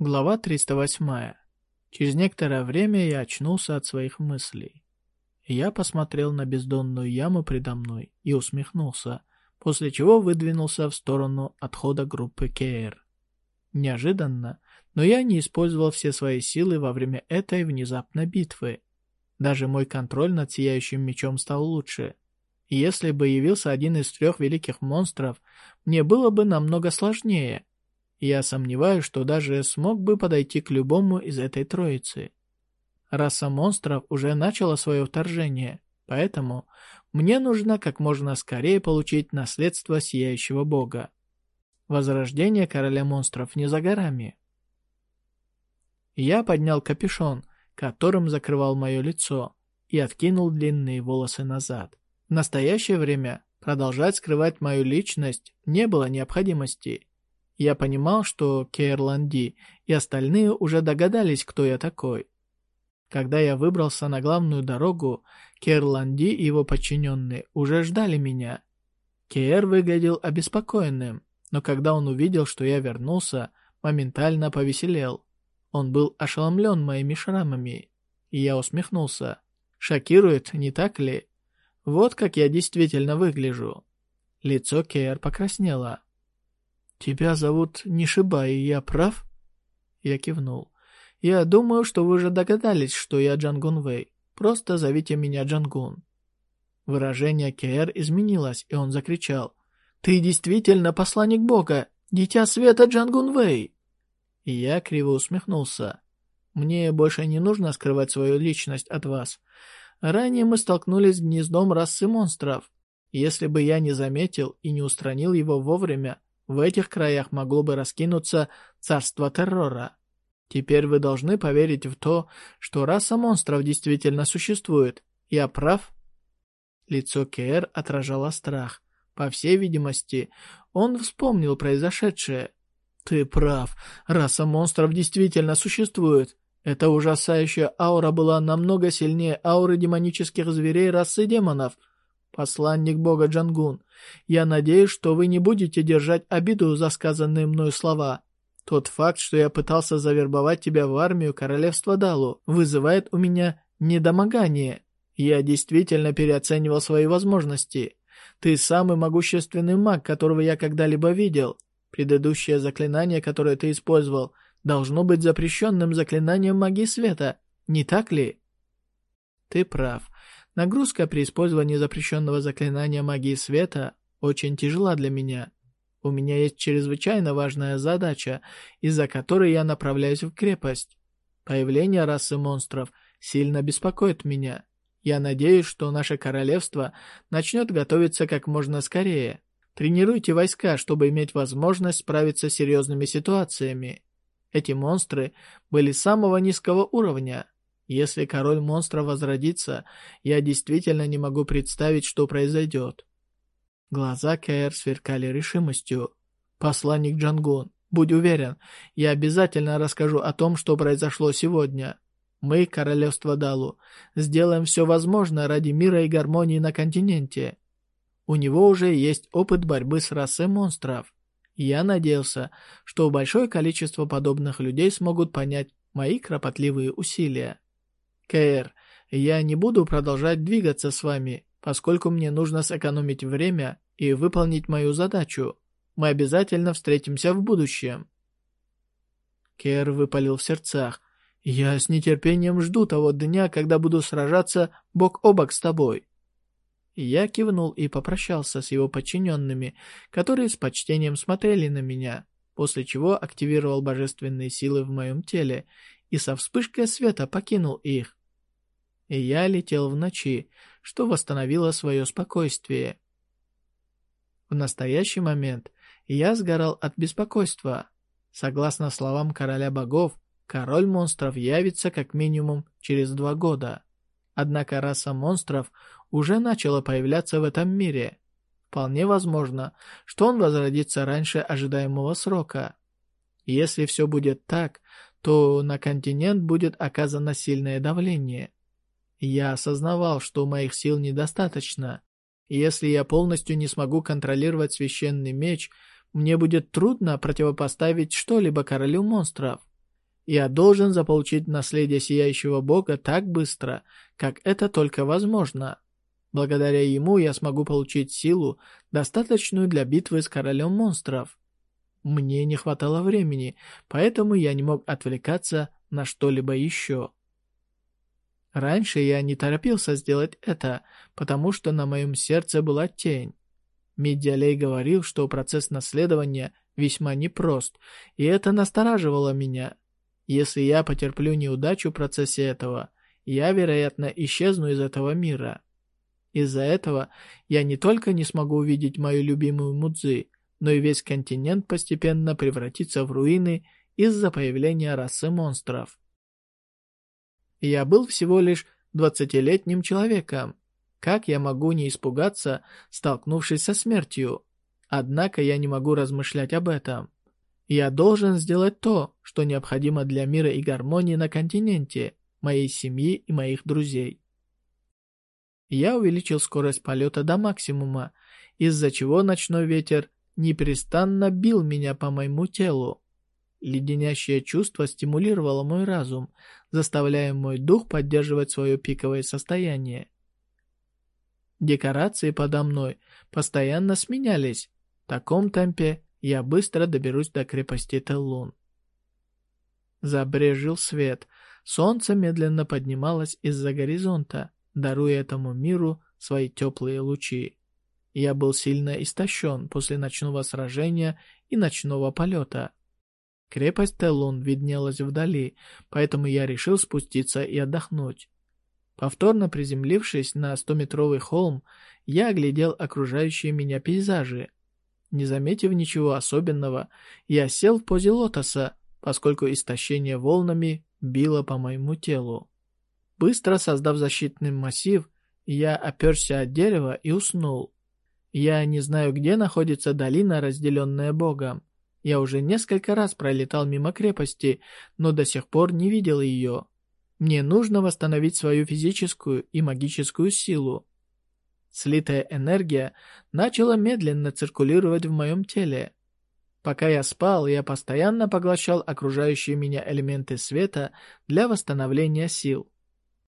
Глава 308. Через некоторое время я очнулся от своих мыслей. Я посмотрел на бездонную яму предо мной и усмехнулся, после чего выдвинулся в сторону отхода группы КР. Неожиданно, но я не использовал все свои силы во время этой внезапной битвы. Даже мой контроль над сияющим мечом стал лучше. Если бы явился один из трех великих монстров, мне было бы намного сложнее — я сомневаюсь, что даже смог бы подойти к любому из этой троицы. Раса монстров уже начала свое вторжение, поэтому мне нужно как можно скорее получить наследство Сияющего Бога. Возрождение Короля Монстров не за горами. Я поднял капюшон, которым закрывал мое лицо, и откинул длинные волосы назад. В настоящее время продолжать скрывать мою личность не было необходимости. Я понимал, что Кейрланди и остальные уже догадались, кто я такой. Когда я выбрался на главную дорогу, Кейрланди и его подчиненные уже ждали меня. Кейр выглядел обеспокоенным, но когда он увидел, что я вернулся, моментально повеселел. Он был ошеломлен моими шрамами, и я усмехнулся. Шокирует, не так ли? Вот как я действительно выгляжу. Лицо Кейр покраснело. «Тебя зовут Нишибай, я прав?» Я кивнул. «Я думаю, что вы уже догадались, что я Джангун Вэй. Просто зовите меня Джангун». Выражение Кэр изменилось, и он закричал. «Ты действительно посланник Бога, дитя света Джангун Вэй!» И я криво усмехнулся. «Мне больше не нужно скрывать свою личность от вас. Ранее мы столкнулись с гнездом расы монстров. Если бы я не заметил и не устранил его вовремя, в этих краях могло бы раскинуться царство террора. Теперь вы должны поверить в то, что раса монстров действительно существует. Я прав?» Лицо Кэр отражало страх. По всей видимости, он вспомнил произошедшее. «Ты прав. Раса монстров действительно существует. Эта ужасающая аура была намного сильнее ауры демонических зверей расы демонов. Посланник бога Джангун, я надеюсь, что вы не будете держать обиду за сказанные мною слова. Тот факт, что я пытался завербовать тебя в армию королевства Далу, вызывает у меня недомогание. Я действительно переоценивал свои возможности. Ты самый могущественный маг, которого я когда-либо видел. Предыдущее заклинание, которое ты использовал, должно быть запрещенным заклинанием магии света, не так ли? Ты прав. Нагрузка при использовании запрещенного заклинания магии света очень тяжела для меня. У меня есть чрезвычайно важная задача, из-за которой я направляюсь в крепость. Появление расы монстров сильно беспокоит меня. Я надеюсь, что наше королевство начнет готовиться как можно скорее. Тренируйте войска, чтобы иметь возможность справиться с серьезными ситуациями. Эти монстры были самого низкого уровня. Если король монстров возродится, я действительно не могу представить, что произойдет. Глаза Кэр сверкали решимостью. «Посланник Джангун, будь уверен, я обязательно расскажу о том, что произошло сегодня. Мы, Королевство Далу, сделаем все возможное ради мира и гармонии на континенте. У него уже есть опыт борьбы с расой монстров. Я надеялся, что большое количество подобных людей смогут понять мои кропотливые усилия. Кэр, я не буду продолжать двигаться с вами, поскольку мне нужно сэкономить время и выполнить мою задачу. Мы обязательно встретимся в будущем. Кэр выпалил в сердцах. «Я с нетерпением жду того дня, когда буду сражаться бок о бок с тобой». Я кивнул и попрощался с его подчиненными, которые с почтением смотрели на меня, после чего активировал божественные силы в моем теле и со вспышкой света покинул их. И я летел в ночи, что восстановило свое спокойствие. В настоящий момент я сгорал от беспокойства. Согласно словам короля богов, король монстров явится как минимум через два года. Однако раса монстров уже начала появляться в этом мире. Вполне возможно, что он возродится раньше ожидаемого срока. Если все будет так, то на континент будет оказано сильное давление. Я осознавал, что моих сил недостаточно. Если я полностью не смогу контролировать священный меч, мне будет трудно противопоставить что-либо королю монстров. Я должен заполучить наследие Сияющего Бога так быстро, как это только возможно. Благодаря ему я смогу получить силу, достаточную для битвы с королем монстров. Мне не хватало времени, поэтому я не мог отвлекаться на что-либо еще. Раньше я не торопился сделать это, потому что на моем сердце была тень. Медиалей говорил, что процесс наследования весьма непрост, и это настораживало меня. Если я потерплю неудачу в процессе этого, я, вероятно, исчезну из этого мира. Из-за этого я не только не смогу увидеть мою любимую Мудзи, но и весь континент постепенно превратится в руины из-за появления расы монстров. Я был всего лишь двадцатилетним человеком. Как я могу не испугаться, столкнувшись со смертью? Однако я не могу размышлять об этом. Я должен сделать то, что необходимо для мира и гармонии на континенте, моей семьи и моих друзей. Я увеличил скорость полета до максимума, из-за чего ночной ветер непрестанно бил меня по моему телу. Леденящее чувство стимулировало мой разум, заставляя мой дух поддерживать свое пиковое состояние. Декорации подо мной постоянно сменялись. В таком темпе я быстро доберусь до крепости Теллун. Забрежил свет. Солнце медленно поднималось из-за горизонта, даруя этому миру свои теплые лучи. Я был сильно истощен после ночного сражения и ночного полета. Крепость Теллун виднелась вдали, поэтому я решил спуститься и отдохнуть. Повторно приземлившись на стометровый холм, я оглядел окружающие меня пейзажи. Не заметив ничего особенного, я сел в позе лотоса, поскольку истощение волнами било по моему телу. Быстро создав защитный массив, я оперся от дерева и уснул. Я не знаю, где находится долина, разделенная Богом. Я уже несколько раз пролетал мимо крепости, но до сих пор не видел ее. Мне нужно восстановить свою физическую и магическую силу. Слитая энергия начала медленно циркулировать в моем теле. Пока я спал, я постоянно поглощал окружающие меня элементы света для восстановления сил.